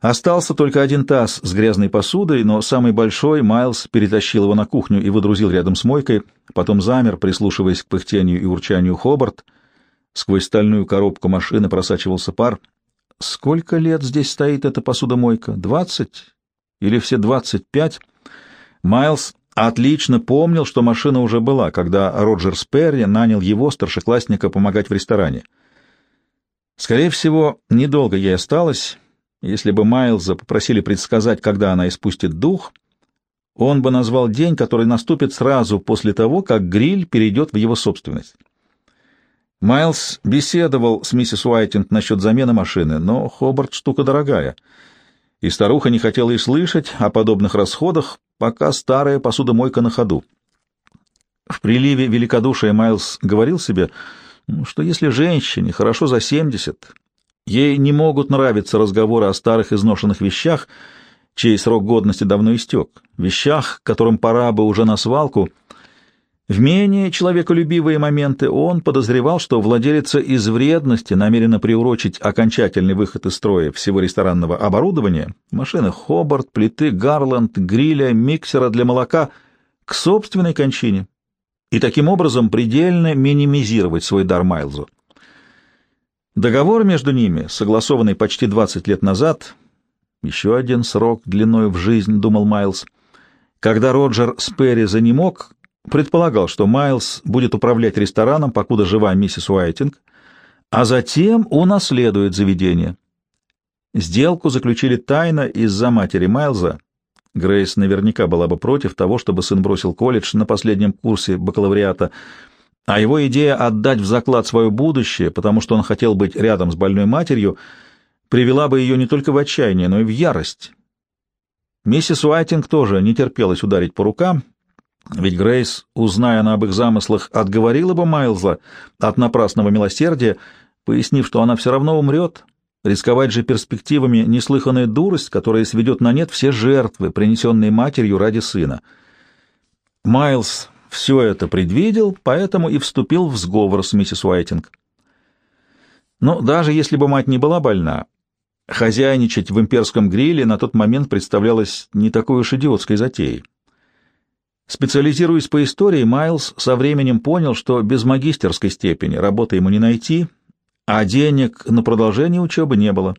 Остался только один таз с грязной посудой, но самый большой Майлз перетащил его на кухню и выдрузил рядом с мойкой, потом замер, прислушиваясь к пыхтению и урчанию Хобарт. Сквозь стальную коробку машины просачивался пар. Сколько лет здесь стоит эта посудомойка? Двадцать? Или все двадцать пять? Майлз отлично помнил, что машина уже была, когда Роджер Сперри нанял его, старшеклассника, помогать в ресторане. Скорее всего, недолго ей осталось если бы Майлза попросили предсказать, когда она испустит дух, он бы назвал день, который наступит сразу после того, как гриль перейдет в его собственность. Майлз беседовал с миссис Уайтинг насчет замены машины, но Хобарт штука дорогая, и старуха не хотела и слышать о подобных расходах, пока старая посудомойка на ходу. В приливе великодушия Майлз говорил себе, что если женщине хорошо за семьдесят, Ей не могут нравиться разговоры о старых изношенных вещах, чей срок годности давно истек, вещах, которым пора бы уже на свалку. В менее человеколюбивые моменты он подозревал, что владелица из вредности намерена приурочить окончательный выход из строя всего ресторанного оборудования, машины Хобарт, плиты Гарланд, гриля, миксера для молока, к собственной кончине, и таким образом предельно минимизировать свой дар Майлзу. Договор между ними, согласованный почти 20 лет назад, еще один срок длиной в жизнь, думал Майлз, когда Роджер Сперри занемог, предполагал, что Майлз будет управлять рестораном, покуда жива миссис Уайтинг, а затем унаследует заведение. Сделку заключили тайно из-за матери Майлза. Грейс наверняка была бы против того, чтобы сын бросил колледж на последнем курсе бакалавриата, а его идея отдать в заклад свое будущее, потому что он хотел быть рядом с больной матерью, привела бы ее не только в отчаяние, но и в ярость. Миссис Уайтинг тоже не терпелась ударить по рукам, ведь Грейс, узная об их замыслах, отговорила бы Майлза от напрасного милосердия, пояснив, что она все равно умрет, рисковать же перспективами неслыханная дурость, которая сведет на нет все жертвы, принесенные матерью ради сына. Майлз все это предвидел, поэтому и вступил в сговор с миссис Уайтинг. Но даже если бы мать не была больна, хозяйничать в имперском гриле на тот момент представлялось не такой уж идиотской затеей. Специализируясь по истории, Майлз со временем понял, что без магистерской степени работы ему не найти, а денег на продолжение учебы не было.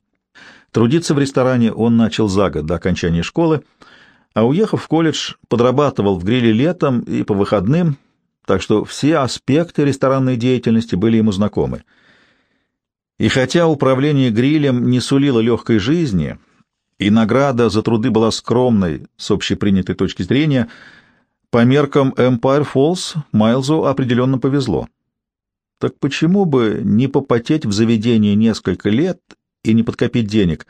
Трудиться в ресторане он начал за год до окончания школы, а уехав в колледж, подрабатывал в гриле летом и по выходным, так что все аспекты ресторанной деятельности были ему знакомы. И хотя управление грилем не сулило легкой жизни, и награда за труды была скромной с общепринятой точки зрения, по меркам Empire Falls Майлзу определенно повезло. Так почему бы не попотеть в заведении несколько лет и не подкопить денег?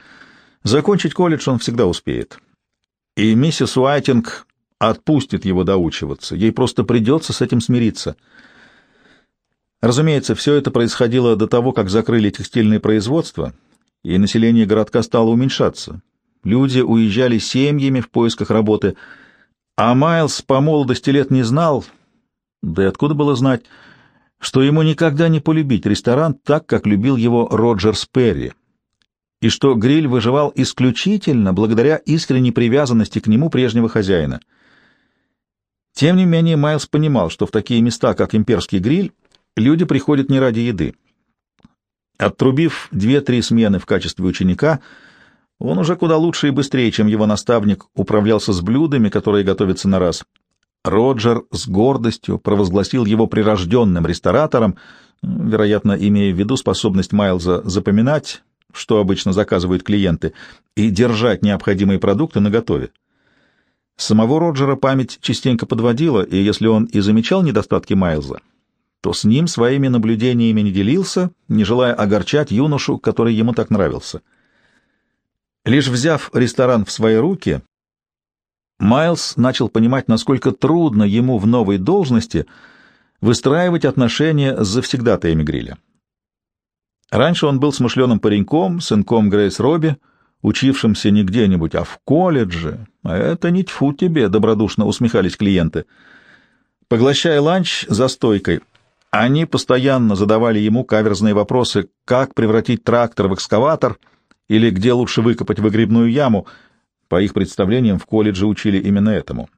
Закончить колледж он всегда успеет и миссис Уайтинг отпустит его доучиваться. Ей просто придется с этим смириться. Разумеется, все это происходило до того, как закрыли текстильные производства, и население городка стало уменьшаться. Люди уезжали семьями в поисках работы, а Майлз по молодости лет не знал, да и откуда было знать, что ему никогда не полюбить ресторан так, как любил его Роджер Сперри и что гриль выживал исключительно благодаря искренней привязанности к нему прежнего хозяина. Тем не менее, Майлз понимал, что в такие места, как имперский гриль, люди приходят не ради еды. Оттрубив две-три смены в качестве ученика, он уже куда лучше и быстрее, чем его наставник, управлялся с блюдами, которые готовятся на раз. Роджер с гордостью провозгласил его прирожденным ресторатором, вероятно, имея в виду способность Майлза запоминать, что обычно заказывают клиенты, и держать необходимые продукты наготове. Самого Роджера память частенько подводила, и если он и замечал недостатки Майлза, то с ним своими наблюдениями не делился, не желая огорчать юношу, который ему так нравился. Лишь взяв ресторан в свои руки, Майлз начал понимать, насколько трудно ему в новой должности выстраивать отношения с завсегдатаями гриля. Раньше он был смышленым пареньком, сынком Грейс Робби, учившимся не где-нибудь, а в колледже. А это не тьфу тебе, добродушно усмехались клиенты. Поглощая ланч за стойкой, они постоянно задавали ему каверзные вопросы, как превратить трактор в экскаватор или где лучше выкопать выгребную яму. По их представлениям, в колледже учили именно этому.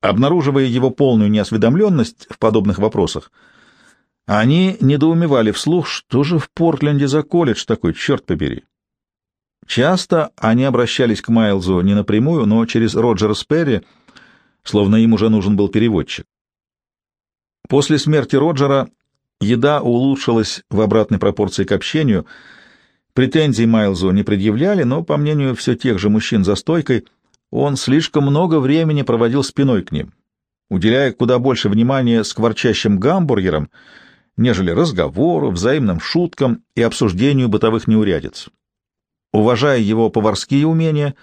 Обнаруживая его полную неосведомленность в подобных вопросах, они недоумевали вслух, что же в Портленде за колледж такой, черт побери. Часто они обращались к Майлзу не напрямую, но через Роджера Сперри, словно им уже нужен был переводчик. После смерти Роджера еда улучшилась в обратной пропорции к общению. Претензий Майлзу не предъявляли, но, по мнению все тех же мужчин за стойкой, он слишком много времени проводил спиной к ним, уделяя куда больше внимания скворчащим гамбургерам, нежели разговору, взаимным шуткам и обсуждению бытовых неурядиц. Уважая его поварские умения,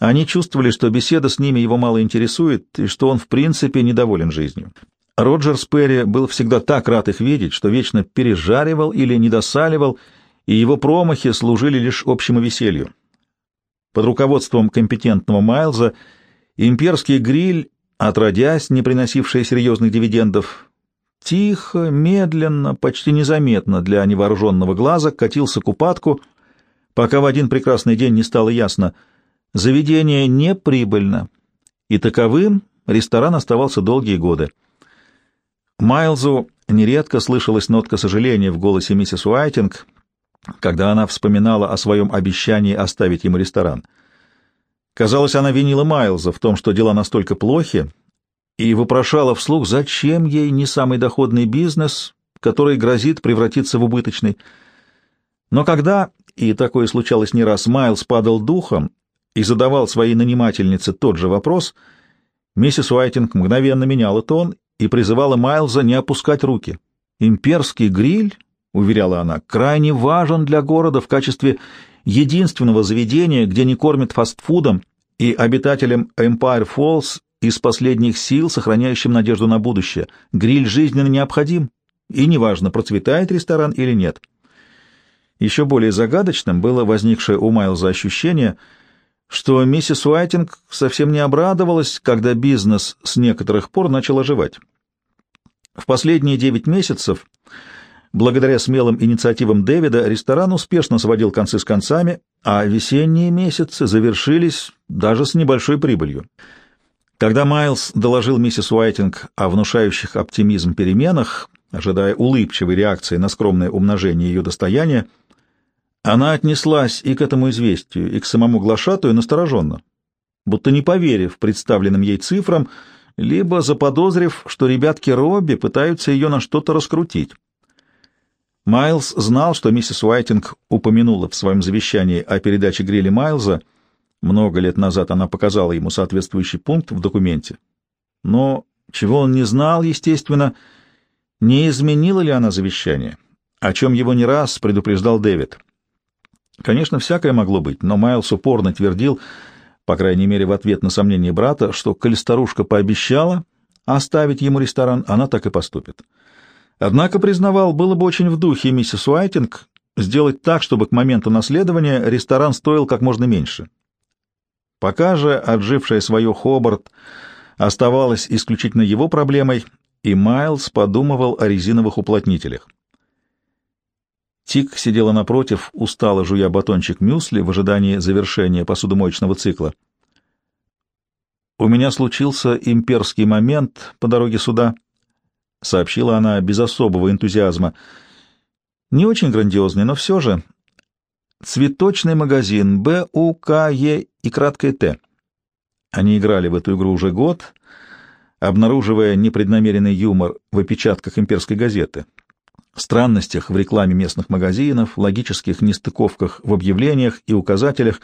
они чувствовали, что беседа с ними его мало интересует и что он в принципе недоволен жизнью. Роджер Сперри был всегда так рад их видеть, что вечно пережаривал или недосаливал, и его промахи служили лишь общему веселью. Под руководством компетентного Майлза имперский гриль, отродясь, не приносивший серьезных дивидендов, тихо, медленно, почти незаметно для невооруженного глаза катился к упадку, пока в один прекрасный день не стало ясно — заведение не прибыльно, и таковым ресторан оставался долгие годы. Майлзу нередко слышалась нотка сожаления в голосе миссис Уайтинг, когда она вспоминала о своем обещании оставить ему ресторан. Казалось, она винила Майлза в том, что дела настолько плохи, и вопрошала вслух, зачем ей не самый доходный бизнес, который грозит превратиться в убыточный. Но когда, и такое случалось не раз, Майлз падал духом и задавал своей нанимательнице тот же вопрос, миссис Уайтинг мгновенно меняла тон и призывала Майлза не опускать руки. «Имперский гриль — уверяла она, — крайне важен для города в качестве единственного заведения, где не кормят фастфудом, и обитателям Empire Falls из последних сил, сохраняющим надежду на будущее. Гриль жизненно необходим, и неважно, процветает ресторан или нет. Еще более загадочным было возникшее у Майлза ощущение, что миссис Уайтинг совсем не обрадовалась, когда бизнес с некоторых пор начал оживать. В последние девять месяцев Благодаря смелым инициативам Дэвида ресторан успешно сводил концы с концами, а весенние месяцы завершились даже с небольшой прибылью. Когда Майлз доложил миссис Уайтинг о внушающих оптимизм переменах, ожидая улыбчивой реакции на скромное умножение ее достояния, она отнеслась и к этому известию, и к самому глашатую настороженно, будто не поверив представленным ей цифрам, либо заподозрив, что ребятки Робби пытаются ее на что-то раскрутить. Майлз знал, что миссис Уайтинг упомянула в своем завещании о передаче гриля Майлза. Много лет назад она показала ему соответствующий пункт в документе. Но чего он не знал, естественно, не изменила ли она завещание, о чем его не раз предупреждал Дэвид. Конечно, всякое могло быть, но Майлз упорно твердил, по крайней мере в ответ на сомнение брата, что, коль старушка пообещала оставить ему ресторан, она так и поступит. Однако, признавал, было бы очень в духе миссис Уайтинг сделать так, чтобы к моменту наследования ресторан стоил как можно меньше. Пока же отжившая свое Хобарт оставалась исключительно его проблемой, и Майлз подумывал о резиновых уплотнителях. Тик сидела напротив, устало жуя батончик мюсли в ожидании завершения посудомоечного цикла. «У меня случился имперский момент по дороге сюда», — сообщила она без особого энтузиазма. «Не очень грандиозный, но все же. Цветочный магазин Б, У, К, Е и краткое Т». Они играли в эту игру уже год, обнаруживая непреднамеренный юмор в опечатках имперской газеты, странностях в рекламе местных магазинов, логических нестыковках в объявлениях и указателях,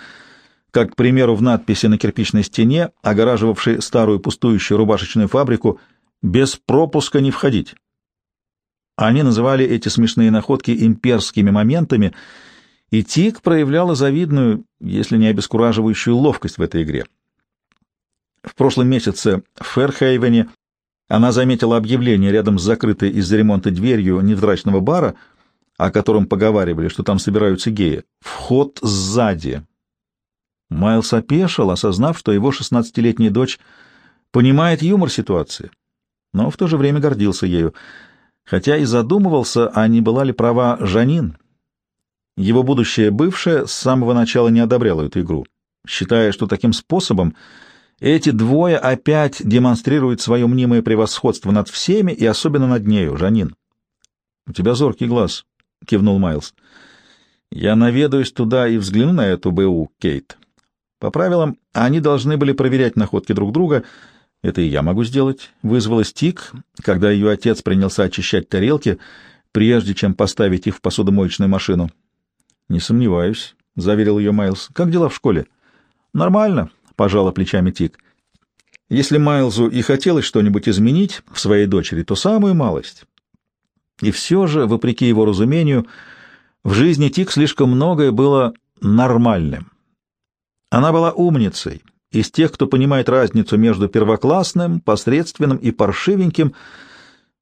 как, к примеру, в надписи на кирпичной стене, огораживавшей старую пустующую рубашечную фабрику — без пропуска не входить. Они называли эти смешные находки имперскими моментами, и Тик проявляла завидную, если не обескураживающую ловкость в этой игре. В прошлом месяце в Ферхейвене она заметила объявление рядом с закрытой из-за ремонта дверью невзрачного бара, о котором поговаривали, что там собираются геи. Вход сзади. Майлз опешил, осознав, что его шестнадцатилетняя дочь понимает юмор ситуации но в то же время гордился ею, хотя и задумывался, а не была ли права Жанин. Его будущая бывшая с самого начала не одобряла эту игру, считая, что таким способом эти двое опять демонстрируют свое мнимое превосходство над всеми и особенно над нею, Жанин. — У тебя зоркий глаз, — кивнул Майлз. — Я наведаюсь туда и взгляну на эту БУ, Кейт. По правилам, они должны были проверять находки друг друга. Это и я могу сделать. Вызвалась Тик, когда ее отец принялся очищать тарелки, прежде чем поставить их в посудомоечную машину. — Не сомневаюсь, — заверил ее Майлз. — Как дела в школе? — Нормально, — пожала плечами Тик. Если Майлзу и хотелось что-нибудь изменить в своей дочери, то самую малость. И все же, вопреки его разумению, в жизни Тик слишком многое было нормальным. Она была умницей, из тех, кто понимает разницу между первоклассным, посредственным и паршивеньким,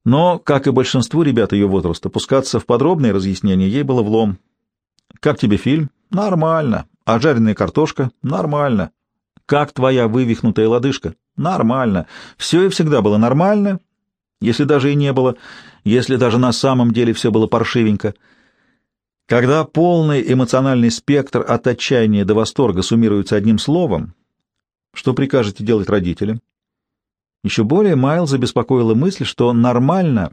но, как и большинству ребят ее возраста, пускаться в подробные разъяснения ей было влом. Как тебе фильм? Нормально. А жареная картошка? Нормально. Как твоя вывихнутая лодыжка? Нормально. Все и всегда было нормально, если даже и не было, если даже на самом деле все было паршивенько. Когда полный эмоциональный спектр от отчаяния до восторга суммируется одним словом, что прикажете делать родителям? Еще более Майл забеспокоила мысль, что «нормально»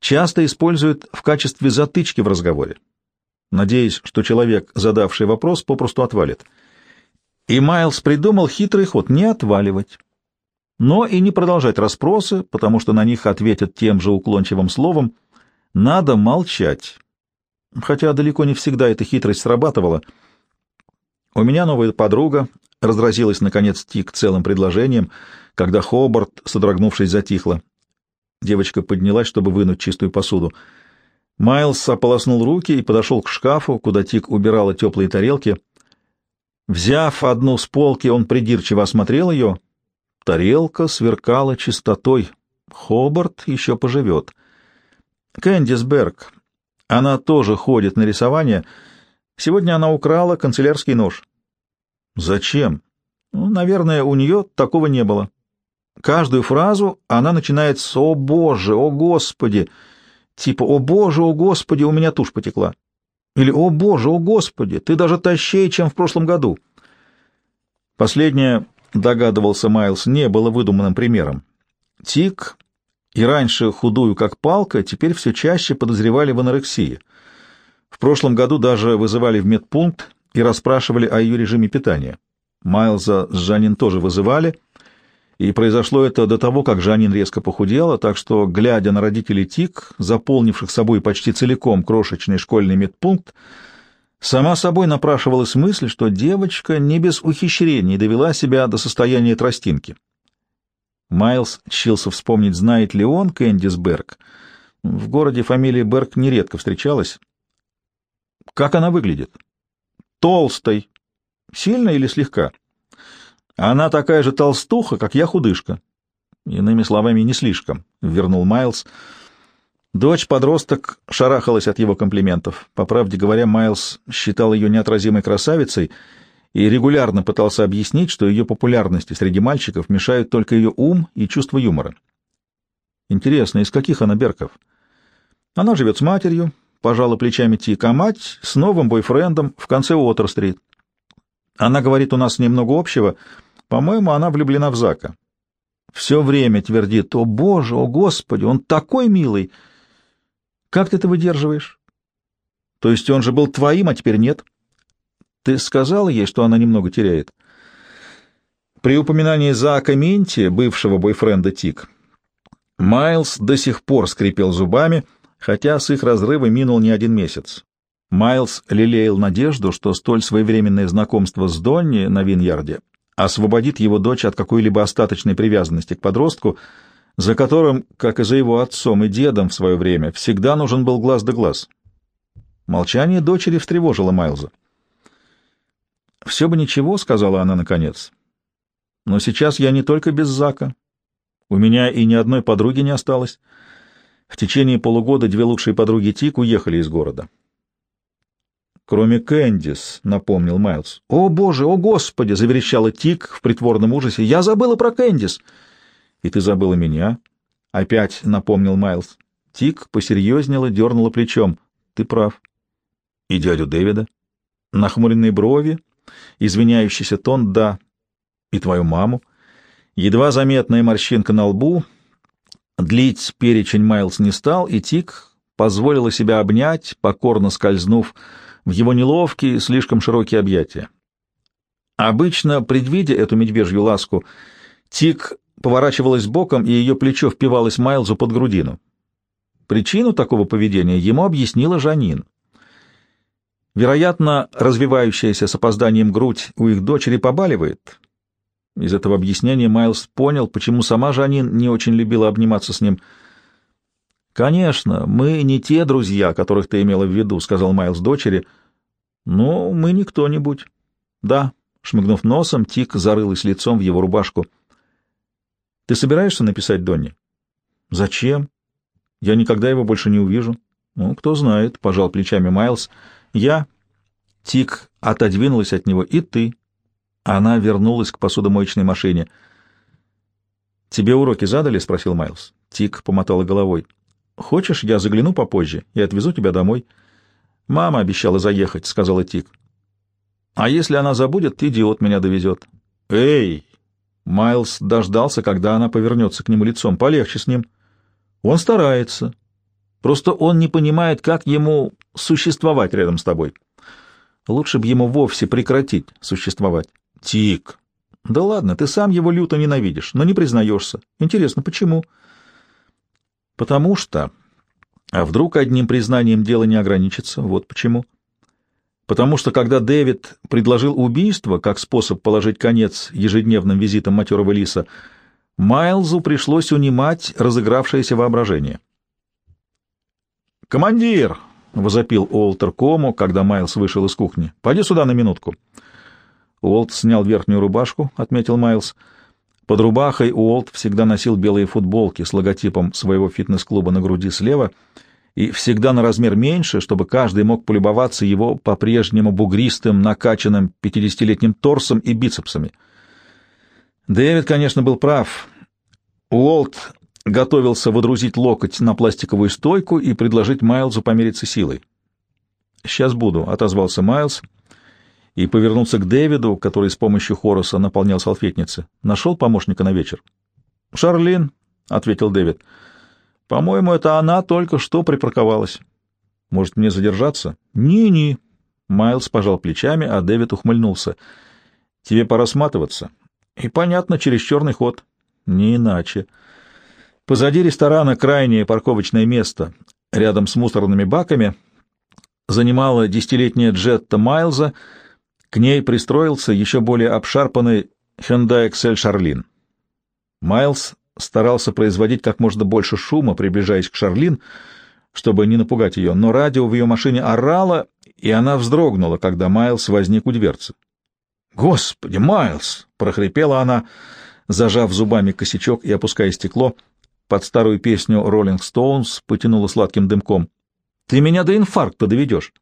часто используют в качестве затычки в разговоре надеясь, что человек, задавший вопрос, попросту отвалит. И Майлз придумал хитрый ход — не отваливать, но и не продолжать расспросы, потому что на них ответят тем же уклончивым словом «надо молчать». Хотя далеко не всегда эта хитрость срабатывала. У меня новая подруга, разразилась, наконец, Тик целым предложением, когда Хобарт, содрогнувшись, затихла. Девочка поднялась, чтобы вынуть чистую посуду — Майлз ополоснул руки и подошел к шкафу, куда Тик убирала теплые тарелки. Взяв одну с полки, он придирчиво осмотрел ее. Тарелка сверкала чистотой. Хобарт еще поживет. Кэндис Берг. Она тоже ходит на рисование. Сегодня она украла канцелярский нож. Зачем? Ну, наверное, у нее такого не было. Каждую фразу она начинает с «О Боже! О Господи!» Типа «О Боже, о Господи, у меня тушь потекла». Или «О Боже, о Господи, ты даже тащей, чем в прошлом году». Последнее, догадывался Майлз, не было выдуманным примером. Тик и раньше худую как палка, теперь все чаще подозревали в анорексии. В прошлом году даже вызывали в медпункт и расспрашивали о ее режиме питания. Майлза с Жанин тоже вызывали — и произошло это до того, как Жанин резко похудела, так что, глядя на родителей Тик, заполнивших собой почти целиком крошечный школьный медпункт, сама собой напрашивалась мысль, что девочка не без ухищрений довела себя до состояния тростинки. Майлз чился вспомнить, знает ли он Кэндис Берг. В городе фамилия Берг нередко встречалась. Как она выглядит? Толстой. Сильно или слегка? — она такая же толстуха, как я худышка. Иными словами, не слишком, — вернул Майлз. Дочь-подросток шарахалась от его комплиментов. По правде говоря, Майлз считал ее неотразимой красавицей и регулярно пытался объяснить, что ее популярности среди мальчиков мешают только ее ум и чувство юмора. Интересно, из каких она берков? Она живет с матерью, пожала плечами Тик, а мать с новым бойфрендом в конце Уотер-стрит. Она говорит, у нас немного общего — по-моему, она влюблена в Зака. Все время твердит, о боже, о господи, он такой милый. Как ты это выдерживаешь? То есть он же был твоим, а теперь нет? Ты сказала ей, что она немного теряет? При упоминании Зака Минти, бывшего бойфренда Тик, Майлз до сих пор скрипел зубами, хотя с их разрыва минул не один месяц. Майлз лелеял надежду, что столь своевременное знакомство с Донни на Виньярде освободит его дочь от какой-либо остаточной привязанности к подростку, за которым, как и за его отцом и дедом в свое время, всегда нужен был глаз да глаз. Молчание дочери встревожило Майлза. «Все бы ничего», — сказала она наконец. «Но сейчас я не только без Зака. У меня и ни одной подруги не осталось. В течение полугода две лучшие подруги Тик уехали из города. Кроме Кэндис, — напомнил Майлз. — О, боже, о, господи! — заверещала Тик в притворном ужасе. — Я забыла про Кэндис! — И ты забыла меня? — опять напомнил Майлз. Тик посерьезнела, дернула плечом. — Ты прав. И дядю Дэвида? Нахмуренные брови, извиняющийся тон «да». И твою маму? Едва заметная морщинка на лбу. Длить перечень Майлз не стал, и Тик позволила себя обнять, покорно скользнув в его неловкие, слишком широкие объятия. Обычно, предвидя эту медвежью ласку, Тик поворачивалась боком, и ее плечо впивалось Майлзу под грудину. Причину такого поведения ему объяснила Жанин. Вероятно, развивающаяся с опозданием грудь у их дочери побаливает. Из этого объяснения Майлз понял, почему сама Жанин не очень любила обниматься с ним. «Конечно, мы не те друзья, которых ты имела в виду», — сказал Майлз дочери. «Но мы не кто-нибудь». «Да», — шмыгнув носом, Тик зарылась лицом в его рубашку. «Ты собираешься написать Донни?» «Зачем? Я никогда его больше не увижу». «Ну, кто знает», — пожал плечами Майлз. «Я...» Тик отодвинулась от него. «И ты». Она вернулась к посудомоечной машине. «Тебе уроки задали?» — спросил Майлз. Тик помотала головой. «Хочешь, я загляну попозже и отвезу тебя домой?» «Мама обещала заехать», — сказала Тик. «А если она забудет, идиот меня довезет». «Эй!» Майлз дождался, когда она повернется к нему лицом. Полегче с ним. Он старается. Просто он не понимает, как ему существовать рядом с тобой. Лучше бы ему вовсе прекратить существовать. Тик. Да ладно, ты сам его люто ненавидишь, но не признаешься. Интересно, почему? Потому что... А вдруг одним признанием дело не ограничится? Вот почему. Потому что когда Дэвид предложил убийство как способ положить конец ежедневным визитам матерого лиса, Майлзу пришлось унимать разыгравшееся воображение. «Командир!» — возопил Уолтер Кому, когда Майлз вышел из кухни. «Пойди сюда на минутку». Уолт снял верхнюю рубашку, — отметил Майлз. Под рубахой Уолт всегда носил белые футболки с логотипом своего фитнес-клуба на груди слева — и всегда на размер меньше, чтобы каждый мог полюбоваться его по-прежнему бугристым, накачанным пятидесятилетним торсом и бицепсами. Дэвид, конечно, был прав. Уолт готовился водрузить локоть на пластиковую стойку и предложить Майлзу помериться силой. «Сейчас буду», — отозвался Майлз и повернулся к Дэвиду, который с помощью Хороса наполнял салфетницы. «Нашел помощника на вечер?» «Шарлин», — ответил Дэвид. По-моему, это она только что припарковалась. Может, мне задержаться? Не-не. Майлз пожал плечами, а Дэвид ухмыльнулся. Тебе пора сматываться. И понятно, через черный ход. Не иначе. Позади ресторана крайнее парковочное место, рядом с мусорными баками, занимала десятилетняя Джетта Майлза. К ней пристроился еще более обшарпанный Hyundai Excel Шарлин. Майлз старался производить как можно больше шума, приближаясь к Шарлин, чтобы не напугать ее, но радио в ее машине орало, и она вздрогнула, когда Майлз возник у дверцы. «Господи, Майлз!» — прохрипела она, зажав зубами косячок и опуская стекло. Под старую песню «Роллинг Стоунс» потянула сладким дымком. «Ты меня до инфаркта доведешь!»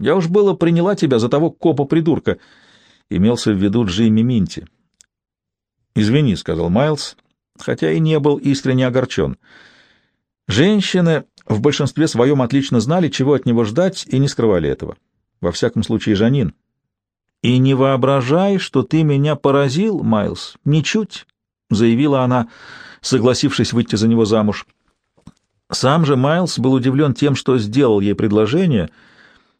«Я уж было приняла тебя за того копа-придурка!» Имелся в виду Джимми Минти. «Извини», — сказал Майлз, хотя и не был искренне огорчен. Женщины в большинстве своем отлично знали, чего от него ждать, и не скрывали этого. Во всяком случае, Жанин. «И не воображай, что ты меня поразил, Майлз, ничуть», — заявила она, согласившись выйти за него замуж. Сам же Майлз был удивлен тем, что сделал ей предложение,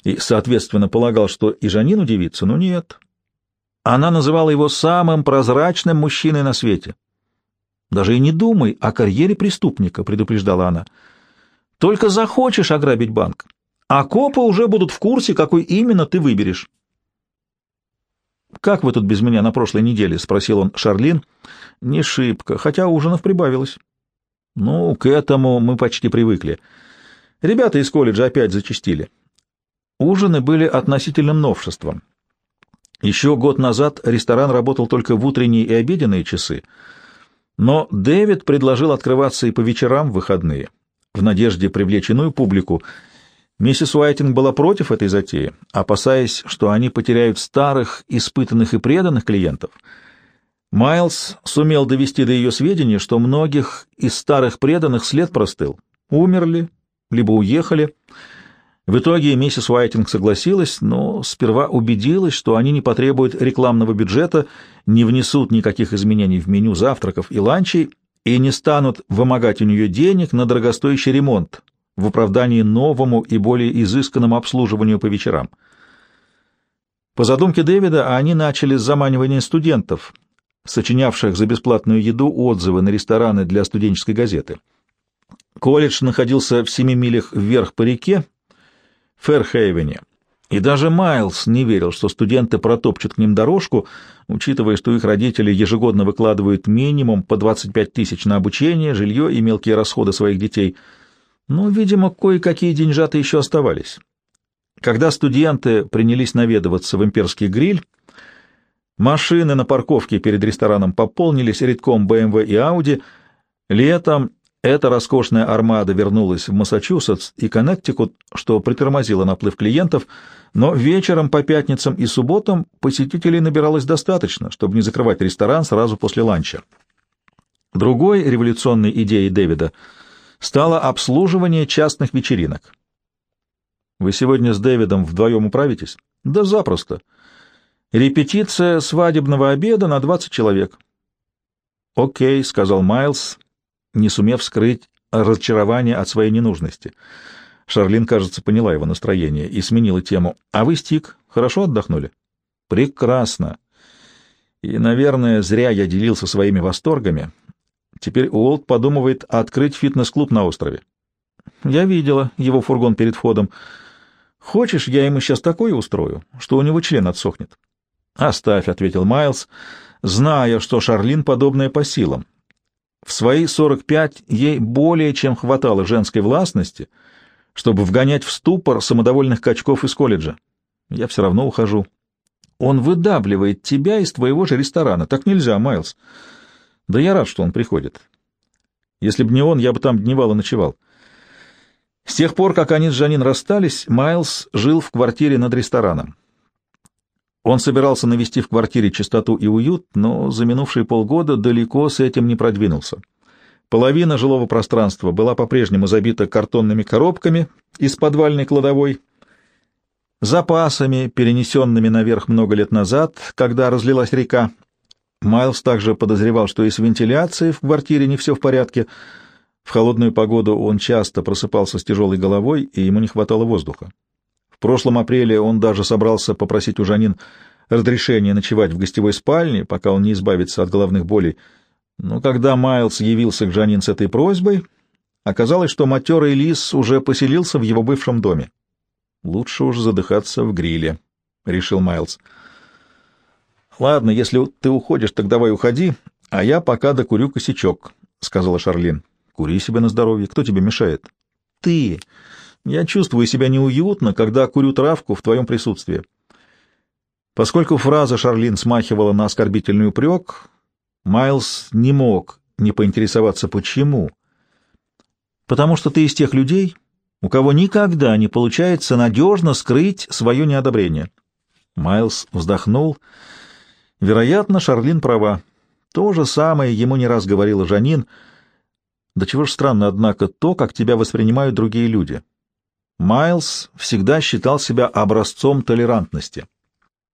и, соответственно, полагал, что и Жанин удивится, но нет. Она называла его самым прозрачным мужчиной на свете. Даже и не думай о карьере преступника, предупреждала она. Только захочешь ограбить банк, а копы уже будут в курсе, какой именно ты выберешь. «Как вы тут без меня на прошлой неделе?» — спросил он Шарлин. «Не шибко, хотя ужинов прибавилось». «Ну, к этому мы почти привыкли. Ребята из колледжа опять зачастили. Ужины были относительным новшеством. Еще год назад ресторан работал только в утренние и обеденные часы, но Дэвид предложил открываться и по вечерам в выходные, в надежде привлечь иную публику. Миссис Уайтинг была против этой затеи, опасаясь, что они потеряют старых, испытанных и преданных клиентов. Майлз сумел довести до ее сведения, что многих из старых преданных след простыл. Умерли, либо уехали. В итоге миссис Уайтинг согласилась, но сперва убедилась, что они не потребуют рекламного бюджета, не внесут никаких изменений в меню завтраков и ланчей и не станут вымогать у нее денег на дорогостоящий ремонт в оправдании новому и более изысканному обслуживанию по вечерам. По задумке Дэвида они начали с заманивания студентов, сочинявших за бесплатную еду отзывы на рестораны для студенческой газеты. Колледж находился в семи милях вверх по реке, Фэрхейвене, и даже Майлз не верил, что студенты протопчут к ним дорожку, учитывая, что их родители ежегодно выкладывают минимум по 25 тысяч на обучение, жилье и мелкие расходы своих детей. Но, видимо, кое-какие деньжата еще оставались. Когда студенты принялись наведываться в имперский гриль, машины на парковке перед рестораном пополнились редком BMW и Audi. Летом эта роскошная армада вернулась в Массачусетс и Коннектикут, что притормозило наплыв клиентов, но вечером по пятницам и субботам посетителей набиралось достаточно, чтобы не закрывать ресторан сразу после ланча. Другой революционной идеей Дэвида стало обслуживание частных вечеринок. «Вы сегодня с Дэвидом вдвоем управитесь?» «Да запросто. Репетиция свадебного обеда на 20 человек». «Окей», — сказал Майлз, не сумев скрыть разочарование от своей ненужности. Шарлин, кажется, поняла его настроение и сменила тему. «А вы, Стик, хорошо отдохнули?» «Прекрасно. И, наверное, зря я делился своими восторгами. Теперь Уолт подумывает открыть фитнес-клуб на острове. Я видела его фургон перед входом. Хочешь, я ему сейчас такое устрою, что у него член отсохнет?» «Оставь», — ответил Майлз, зная, что Шарлин подобное по силам. В свои 45 ей более чем хватало женской властности, чтобы вгонять в ступор самодовольных качков из колледжа. Я все равно ухожу. Он выдавливает тебя из твоего же ресторана. Так нельзя, Майлз. Да я рад, что он приходит. Если бы не он, я бы там дневал и ночевал. С тех пор, как они с Жанин расстались, Майлз жил в квартире над рестораном. Он собирался навести в квартире чистоту и уют, но за минувшие полгода далеко с этим не продвинулся. Половина жилого пространства была по-прежнему забита картонными коробками из подвальной кладовой, запасами, перенесенными наверх много лет назад, когда разлилась река. Майлз также подозревал, что и с вентиляцией в квартире не все в порядке. В холодную погоду он часто просыпался с тяжелой головой, и ему не хватало воздуха. Прошлом апреле он даже собрался попросить у Жанин разрешения ночевать в гостевой спальне, пока он не избавится от головных болей. Но когда Майлз явился к Жанин с этой просьбой, оказалось, что матерый лис уже поселился в его бывшем доме. «Лучше уж задыхаться в гриле», — решил Майлз. «Ладно, если ты уходишь, так давай уходи, а я пока докурю косячок», — сказала Шарлин. «Кури себе на здоровье. Кто тебе мешает?» «Ты!» Я чувствую себя неуютно, когда курю травку в твоем присутствии. Поскольку фраза Шарлин смахивала на оскорбительный упрек, Майлз не мог не поинтересоваться, почему. Потому что ты из тех людей, у кого никогда не получается надежно скрыть свое неодобрение. Майлз вздохнул. Вероятно, Шарлин права. То же самое ему не раз говорила Жанин. Да чего ж странно, однако, то, как тебя воспринимают другие люди. Майлз всегда считал себя образцом толерантности.